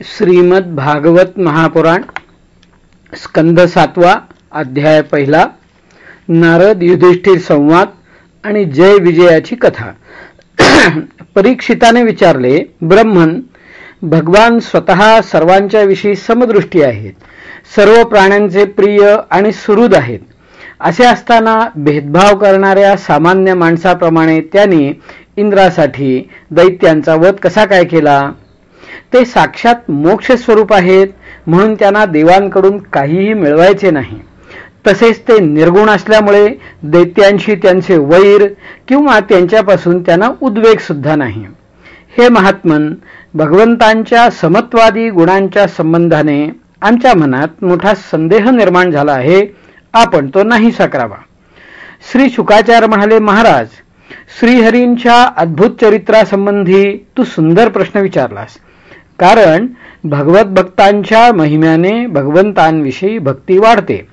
श्रीमद भागवत महापुराण स्कंद सातवा अध्याय पहिला नारद युधिष्ठिर संवाद आणि जय विजयाची कथा. परीक्षिताने विचारले ब्रह्मन भगवान स्वतः सर्वांच्या विषयी समदृष्टी आहेत. सर्व प्राण्यांचे प्रिय आणि सुहृद आहेत. असे असताना भेदभाव करणाऱ्या सामान्य माणसाप्रमाणे त्यांनी इंद्रासाठी दैत्यांचा वध कसा काय केला? ते साक्षात मोक्ष स्वरूप आहेत म्हणून त्यांना देवांकडून काहीही मिळवायचे नाही. तसेच ते निर्गुण असल्यामुळे दैत्यांशी त्यांचे वैर किंवा त्यांच्यापासून त्यांना उद्वेग सुद्धा नाही. हे महात्मन भगवंतांच्या समत्वादी गुणांच्या संबंधाने आमच्या मनात मोठा संदेह निर्माण झाला आहे आपण तो नाही साकरावा श्री शुकाचार्य म्हणाले महाराज श्रीहरींच्या अद्भुत चरित्रासंबंधी तू सुंदर प्रश्न विचारलास. कारण भगवत भक्तांच्या महिम्याने भगवंतांविषयी भक्ती वाढते.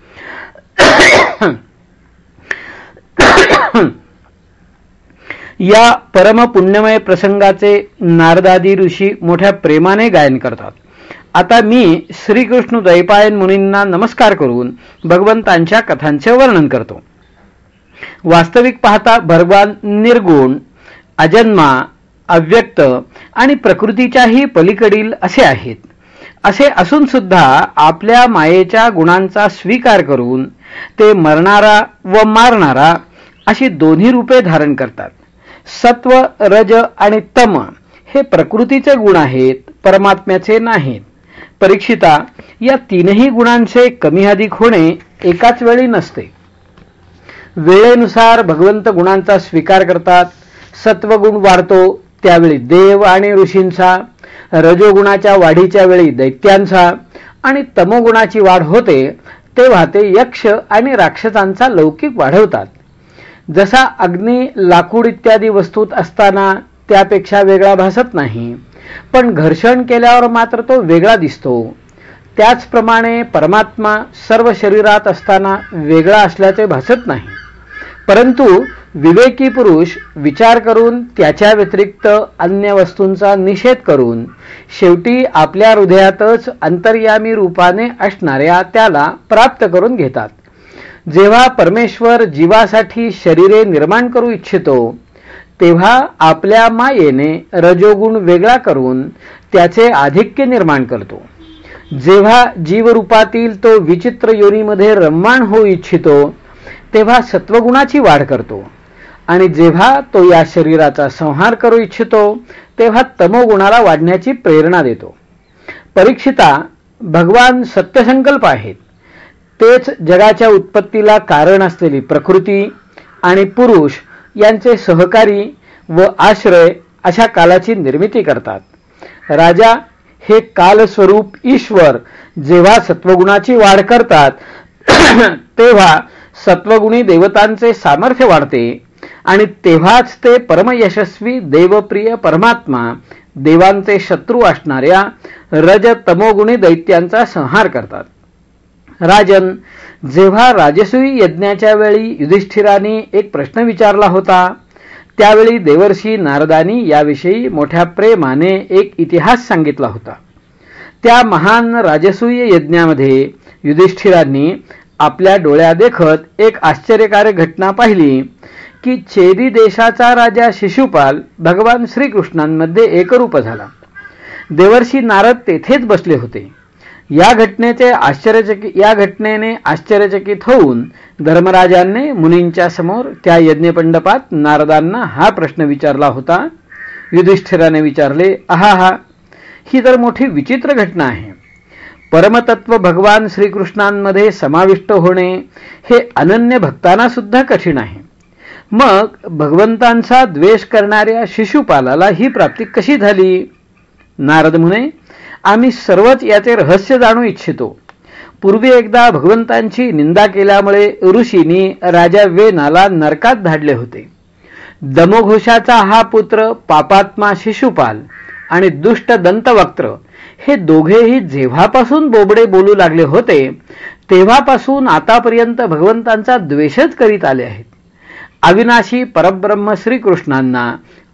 या परम पुण्यमय प्रसंगाचे नारदादी ऋषी मोठ्या प्रेमाने गायन करतात. आता मी श्रीकृष्ण दैपायन मुनींना नमस्कार करून भगवंतांच्या कथांचे वर्णन करतो. वास्तविक पाहता भगवान निर्गुण अजन्मा अव्यक्त आणि प्रकृतीच्याही पलीकडील असे आहेत. असे असून सुद्धा आपल्या मायेच्या गुणांचा स्वीकार करून ते मरणारा व मारणारा अशी दोन्ही रूपे धारण करतात. सत्व रज आणि तम हे प्रकृतीचे गुण आहेत परमात्म्याचे नाहीत. परीक्षिता या तीनही गुणांचे कमी अधिक होणे एकाच वेळी नसते. वेळेनुसार भगवंत गुणांचा स्वीकार करतात सत्वगुण वाढतो त्यावेळी देव आणि ऋषींचा रजोगुणाच्या वाढीच्या वेळी दैत्यांचा आणि तमोगुणाची वाढ होते तेव्हा ते यक्ष आणि राक्षसांचा लौकिक वाढवतात. जसा अग्नी लाकूड इत्यादी वस्तूत असताना त्यापेक्षा वेगळा भासत नाही पण घर्षण केल्यावर मात्र तो वेगळा दिसतो. त्याचप्रमाणे परमात्मा सर्व शरीरात असताना वेगळा असल्याचे भासत नाही. परंतु विवेकी पुरुष विचार करून त्याच्या व्यतिरिक्त अन्य वस्तूंचा निषेध करून शेवटी आपल्या हृदयातच अंतर्यामी रूपाने असणाऱ्या त्याला प्राप्त करून घेतात. जेव्हा परमेश्वर जीवासाठी शरीरे निर्माण करू इच्छितो तेव्हा आपल्या मायेने रजोगुण वेगळा करून त्याचे आधिक्य निर्माण करतो. जेव्हा जीवरूपातील तो विचित्र योनीमध्ये रममाण होऊ इच्छितो तेव्हा सत्वगुणाची वाढ करतो. आणि जेव्हा तो या शरीराचा संहार करू इच्छितो तेव्हा तमोगुणाला वाढण्याची प्रेरणा देतो. परीक्षिता भगवान सत्यसंकल्प आहेत. तेच जगाच्या उत्पत्तीला कारण असलेली प्रकृती आणि पुरुष यांचे सहकारी व आश्रय अशा कालाची निर्मिती करतात. राजा हे कालस्वरूप ईश्वर जेव्हा सत्वगुणाची वाढ करतात तेव्हा सत्वगुणी देवतांचे सामर्थ्य वाढते. आणि तेव्हाच ते परमयशस्वी देवप्रिय परमात्मा देवांचे शत्रू असणाऱ्या रज तमोगुणी दैत्यांचा संहार करतात. राजन जेव्हा राजसूय यज्ञाच्या वेळी युधिष्ठिराने एक प्रश्न विचारला होता त्यावेळी देवर्षी नारदानी याविषयी मोठ्या प्रेमाने एक इतिहास सांगितला होता. त्या महान राजसूय यज्ञामध्ये युधिष्ठिरांनी आपल्या डोळ्या देखत एक आश्चर्यकारक घटना पाहिली की चेदी देशाचा राजा शिशुपाल भगवान श्रीकृष्णांमध्ये एकरूप झाला. देवर्षी नारद तेथेच बसले होते. या घटनेचे आश्चर्यचकित या घटनेने आश्चर्यचकित होऊन धर्मराजांनी मुनींच्या समोर त्या यज्ञपंडपात नारदांना हा प्रश्न विचारला होता. युधिष्ठिराने विचारले आहा हा ही तर मोठी विचित्र घटना आहे. परमतत्व भगवान श्रीकृष्णांमध्ये समाविष्ट होणे हे अनन्य भक्तांना सुद्धा कठीण आहे. मग भगवंतांचा द्वेष करणाऱ्या शिशुपालाला ही प्राप्ती कशी झाली? नारद म्हणे आम्ही सर्वच याचे रहस्य जाणू इच्छितो. पूर्वी एकदा भगवंतांची निंदा केल्यामुळे ऋषींनी राजा वेनाला नरकात धाडले होते. दमोघोषाचा हा पुत्र पापात्मा शिशुपाल आणि दुष्ट दंतवक्त्र हे दोघेही जेव्हापासून बोबडे बोलू लागले होते तेव्हापासून आतापर्यंत भगवंतांचा द्वेषच करीत आले आहेत. अविनाशी परब्रह्म श्रीकृष्णांना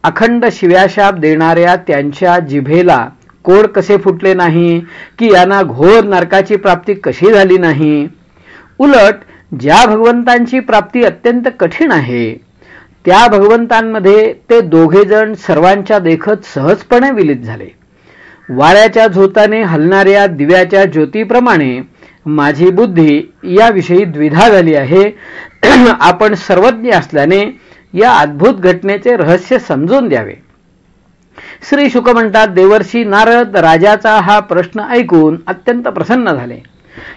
अखंड शिव्याशाप देणाऱ्या त्यांच्या जिभेला कोड कसे फुटले नाही की यांना घोर नरकाची प्राप्ती कशी झाली नाही? उलट ज्या भगवंतांची प्राप्ती अत्यंत कठीण आहे त्या भगवंतांमध्ये ते दोघे जण सर्वांच्या देखत सहजपणे विलित झाले. वाऱ्याच्या झोताने हलणाऱ्या दिव्याच्या ज्योतीप्रमाणे माझी बुद्धी याविषयी द्विधा झाली आहे. आपण सर्वज्ञ असल्याने या अद्भुत घटनेचे रहस्य समजून द्यावे. श्री शुक म्हणतात देवर्षी नारद राजाचा हा प्रश्न ऐकून अत्यंत प्रसन्न झाले.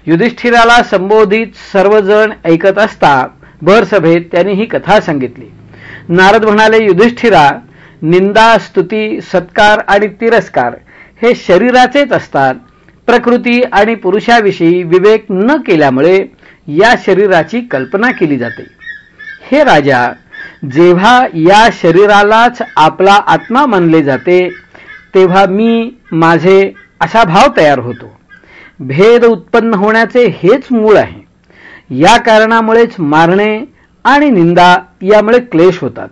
युधिष्ठिराला संबोधित सर्वजण ऐकत असता भरसभेत त्यांनी ही कथा सांगितली. नारद म्हणाले युधिष्ठिरा निंदा स्तुती सत्कार आणि तिरस्कार हे शरीराचेच असतात. प्रकृती आणि पुरुषाविषयी विवेक न केल्यामुळे या शरीराची कल्पना केली जाते. हे राजा जेव्हा या शरीरालाच आपला आत्मा मानले जाते तेव्हा मी माझे असा भाव तयार होतो. भेद उत्पन्न होण्याचे हेच मूळ आहे. या कारणामुळेच मारणे आणि निंदा यामुळे क्लेश होतात.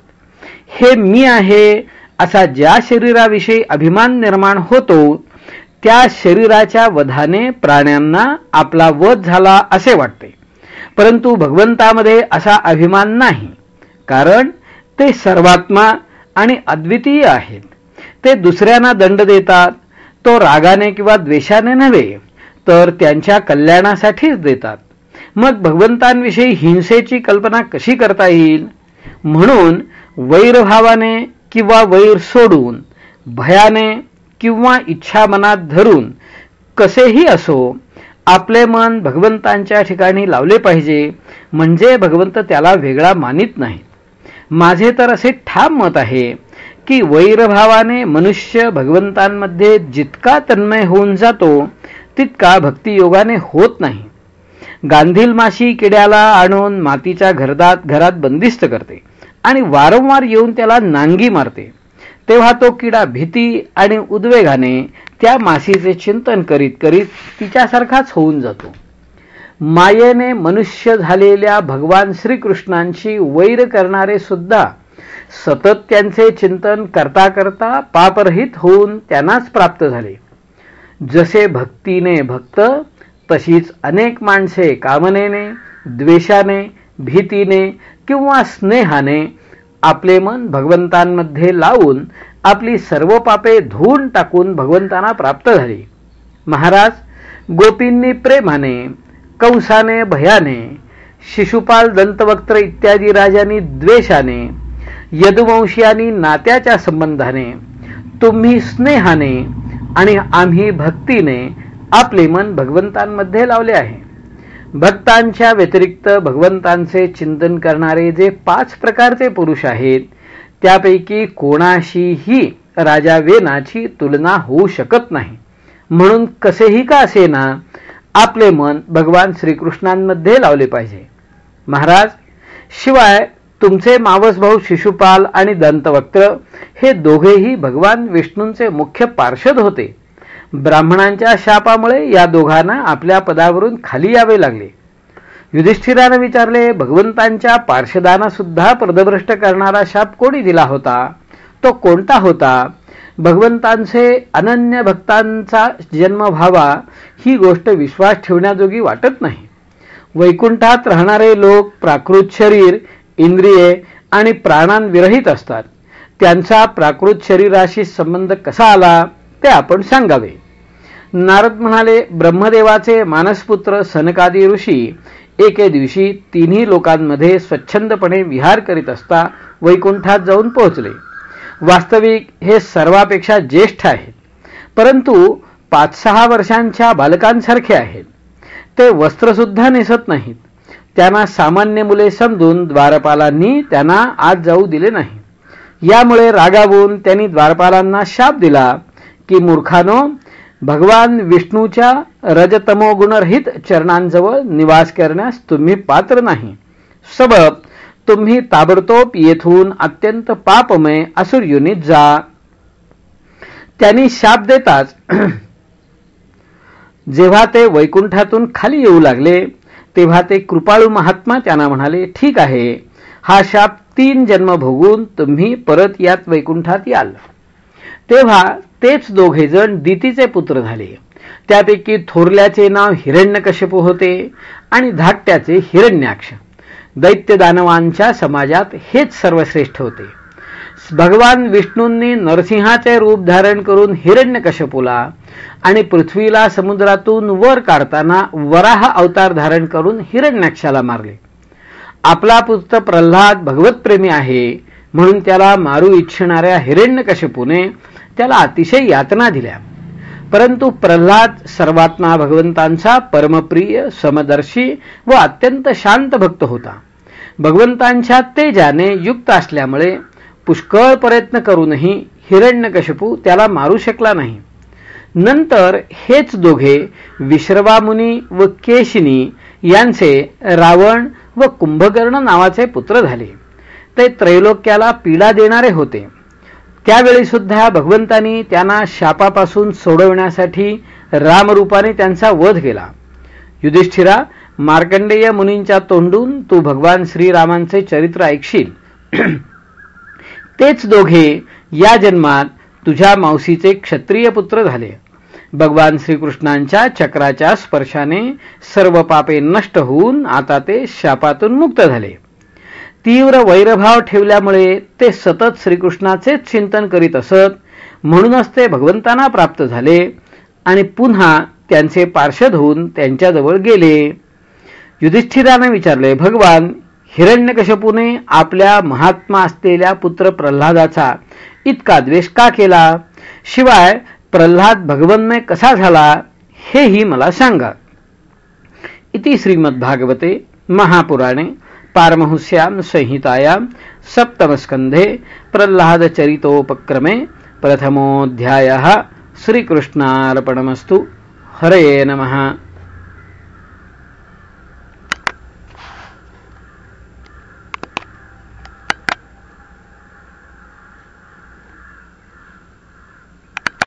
हे मी आहे असा ज्या शरीराविषयी अभिमान निर्माण होतो त्या शरीराच्या वधाने प्राण्यांना आपला वध झाला असे वाटते. परंतु भगवंतामध्ये असा अभिमान नाही. कारण ते सर्वात्मा आणि अद्वितीय आहेत. ते दुसऱ्यांना दंड देतात. तो रागाने किंवा द्वेषाने नव्हे तर त्यांच्या कल्याणासाठीच देतात. मग भगवंतांविषयी हिंसेची कल्पना कशी करता येईल? म्हणून वैरभावाने किंवा वैर सोडून भयाने किंवा इच्छा मनात धरून कसेही असो आपले मन भगवंतांच्या ठिकाणी लावले पाहिजे म्हणजे भगवंत त्याला वेगळा मानित नाही माझे तर असे ठाम मत आहे की वैरभावाने मनुष्य भगवंतांमध्ये जितका तन्मय होऊन जातो तितका भक्तियोगाने होत नाही. गांधील माशी किड्याला आणून मातीच्या घरदात घरात बंदिस्त करते आणि वारंवार येऊन त्याला नांगी मारते. तेव्हा तो किडा भीती आणि उद्वेगाने त्या माशीचे चिंतन करीत करीत तिच्यासारखाच होऊन जातो. मायेने मनुष्य झालेल्या भगवान श्रीकृष्णांशी वैर करणारे सुद्धा सतत त्यांचे चिंतन करता करता पापरहित होऊन त्यांनाच प्राप्त झाले. जसे भक्तीने भक्त तशीच अनेक माणसे कामनेने द्वेषाने भीतीने किंवा स्नेहाने आपले मन भगवंतांमध्ये लावून आपली सर्व पापे धुवून टाकून भगवंतांना प्राप्त झाली. महाराज गोपींनी प्रेमाने कंसाने भयाने शिशुपाल दंतवक्त्र इत्यादी राजांनी द्वेषाने यदुवंशीयांनी नात्याच्या संबंधाने तुम्ही स्नेहाने आणि आम्ही भक्तीने आपले मन भगवंतांमध्ये लावले आहे. भक्तांच्या व्यतिरिक्त भगवंतांचे चिंतन करणारे जे पाच प्रकारचे पुरुष आहेत त्यापैकी कोणाशीही राजा वेनाची तुलना होऊ शकत नाही. म्हणून कसेही का असेना आपले मन भगवान श्रीकृष्णांमध्ये लावले पाहिजे. महाराज शिवाय तुमचे मावस भाऊ शिशुपाल आणि दंतवक्त्र हे दोघेही भगवान विष्णूंचे मुख्य पार्षद होते. ब्राह्मणांच्या शापामुळे या दोघांना आपल्या पदावरून खाली यावे लागले. युधिष्ठिराने विचारले भगवंतांच्या पार्षदांना सुद्धा पदभ्रष्ट करणारा शाप कोणी दिला होता? तो कोणता होता? भगवंतांचे अनन्य भक्तांचा जन्म व्हावा ही गोष्ट विश्वास ठेवण्याजोगी वाटत नाही. वैकुंठात राहणारे लोक प्राकृत शरीर इंद्रिये आणि प्राणांविरहित असतात. त्यांचा प्राकृत शरीराशी संबंध कसा आला? ते आपण सांगावे. नारद म्हणाले ब्रह्मदेवाचे मानसपुत्र सनकादी ऋषी एके दिवशी तिन्ही लोकांमध्ये स्वच्छंदपणे विहार करीत असता वैकुंठात जाऊन पोहोचले. वास्तविक हे सर्वापेक्षा ज्येष्ठ आहेत परंतु पाच सहा वर्षांच्या बालकांसारखे आहेत. ते वस्त्रसुद्धा नेसत नाहीत. त्यांना सामान्य मुले समजून द्वारपालांनी त्यांना आज जाऊ दिले नाही. यामुळे रागावून त्यांनी द्वारपालांना शाप दिला. की मूर्खानो भगवान विष्णूच्या रजतमोगुणरहित चरणांजवळ निवास करण्यास तुम्ही पात्र नाही. सबब तुम्ही ताबडतोब येथून अत्यंत पापमय असुर युनित जा. त्यांनी शाप देताच जेव्हा ते वैकुंठातून खाली येऊ लागले तेव्हा ते कृपाळू महात्मा त्यांना म्हणाले ठीक आहे. हा शाप तीन जन्म भोगून तुम्ही परत यात वैकुंठात याल. तेव्हा तेच दोघे जण दितीचे पुत्र झाले. त्यापैकी थोरल्याचे नाव हिरण्यकश्यपू होते आणि धाकट्याचे हिरण्याक्ष. दैत्य दानवांच्या समाजात हेच सर्वश्रेष्ठ होते. भगवान विष्णूंनी नरसिंहाचे रूप धारण करून हिरण्यकश्यपूला आणि पृथ्वीला समुद्रातून वर काढताना वराह अवतार धारण करून हिरण्याक्षाला मारले. आपला पुत्र प्रल्हाद भगवतप्रेमी आहे म्हणून त्याला मारू इच्छिणाऱ्या हिरण्यकश्यपूने त्याला अतिशय यातना दिल्या. परंतु प्रल्हाद सर्वात्मा भगवंतांचा परमप्रिय समदर्शी व अत्यंत शांत भक्त होता. भगवंतांच्या तेजाने युक्त असल्यामुळे पुष्कळ प्रयत्न करूनही हिरण्यकशपू त्याला मारू शकला नाही. नंतर हेच दोघे विश्रवामुनी व केशिनी यांचे रावण व कुंभकर्ण नावाचे पुत्र झाले. ते त्रैलोक्याला पीडा देणारे होते. त्यावेळी सुद्धा भगवंतांनी त्यांना शापापासून सोडवण्यासाठी रामरूपाने त्यांचा वध केला. युधिष्ठिरा मार्कंडेय मुनींच्या तोंडून तू भगवान श्रीरामांचे चरित्र ऐकशील. तेच दोघे या जन्मात तुझ्या मावशीचे क्षत्रिय पुत्र झाले. भगवान श्रीकृष्णांच्या चक्राच्या स्पर्शाने सर्व पापे नष्ट होऊन आता ते शापातून मुक्त झाले. तीव्र वैरभाव ठेवल्यामुळे ते सतत श्रीकृष्णाचेच चिंतन करीत असत. म्हणूनच ते भगवंतांना प्राप्त झाले आणि पुन्हा त्यांचे पार्षद होऊन त्यांच्याजवळ गेले. युधिष्ठिराने विचारले भगवान हिरण्यकशपूने आपल्या महात्मा असलेल्या पुत्र प्रल्हादाचा इतका द्वेष का केला? शिवाय प्रल्हाद भगवन्मय कसा झाला हेही मला सांगा. इति श्रीमद्भागवते महापुराणे पारमहुस्यां संहितायां सप्तमस्कन्धे प्रह्लादचरितोपक्रमे प्रथमोऽध्यायः श्रीकृष्णार्पणमस्तु। हरये नमः।